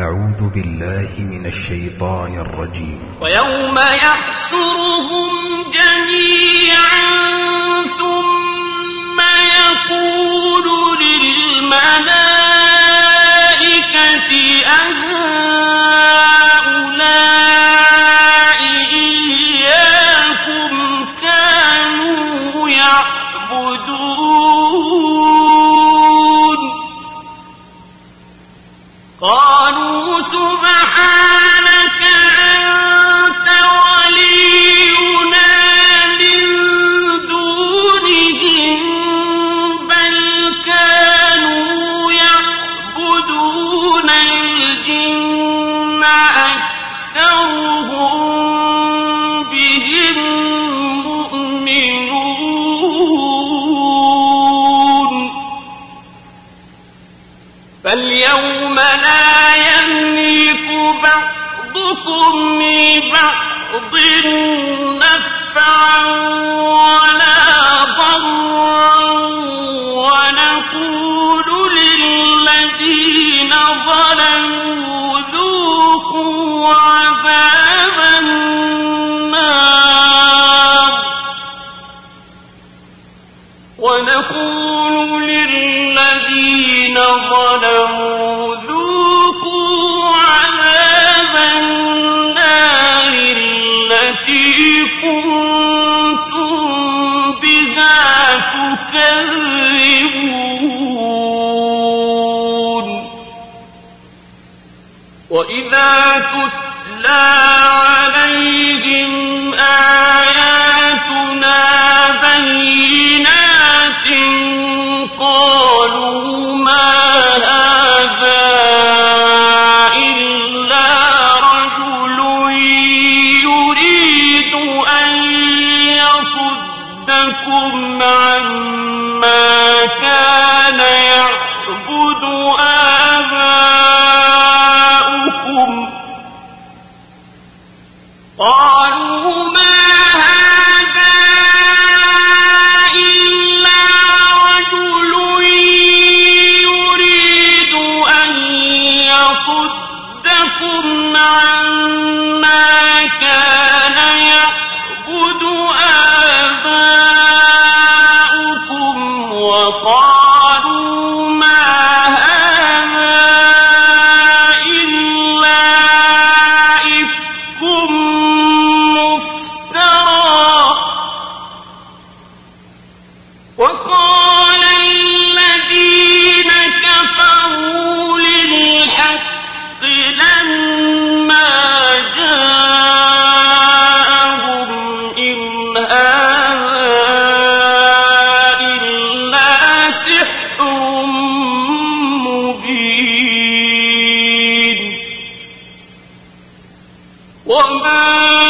أعوذ بالله من الشيطان الرجيم. ويوم يحشرهم جميعا ثم يقول للملائكة أهؤلاء قالوا سبحانك أنت ولينا من دونهم بل كانوا يعبدون الجن فاليوم لا يملك بعضكم لبعض نفعا ولا ضرا ونقول للذين ظلموا ذوقوا عذاب النار ونقول للذين ظلموا وإذا تتلى عليهم آياتنا بينات قالوا سحر مبين وما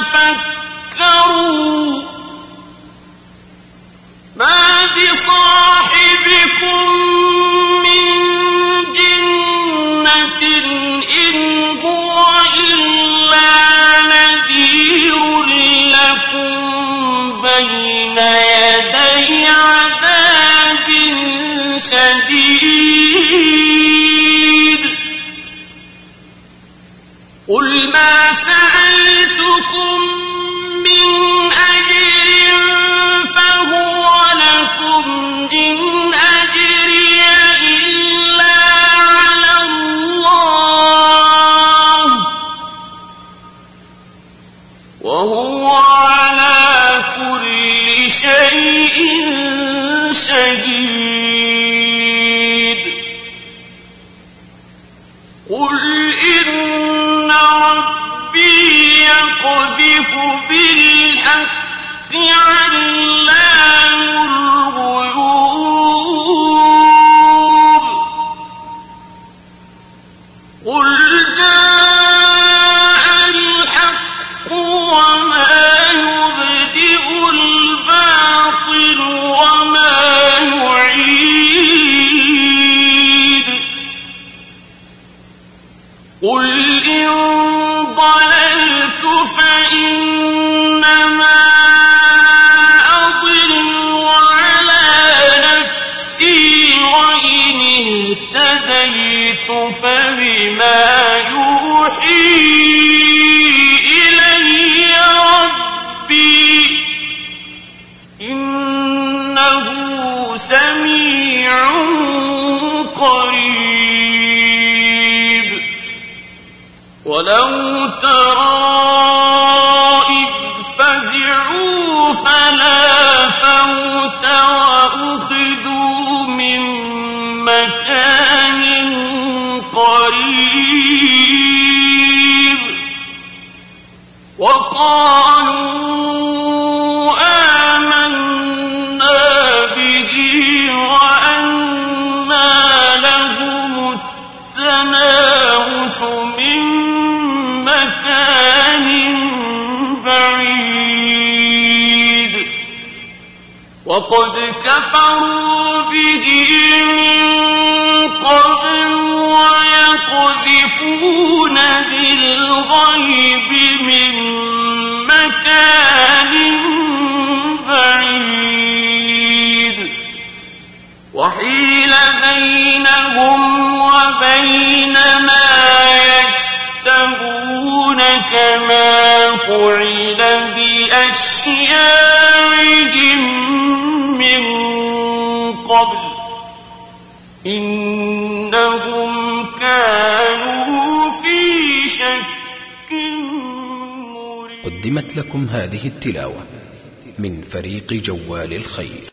فك قل قل إن ضللت فإنما أضل على نفسي وإن اهتديت فبما يوحي ولو ترى إذ فزعوا فلا فوت وأخذوا من مكان قريب وقالوا آمنا به وأنا لهم التناوش وقد كفروا به من قبل ويقذفون بالغيب من مكان بعيد. وحيل بينهم وبين ما يشتهون كما فعل بأشياعهم من قبل إنهم كانوا في شك مريب. قدمت لكم هذه التلاوة من فريق جوال الخير.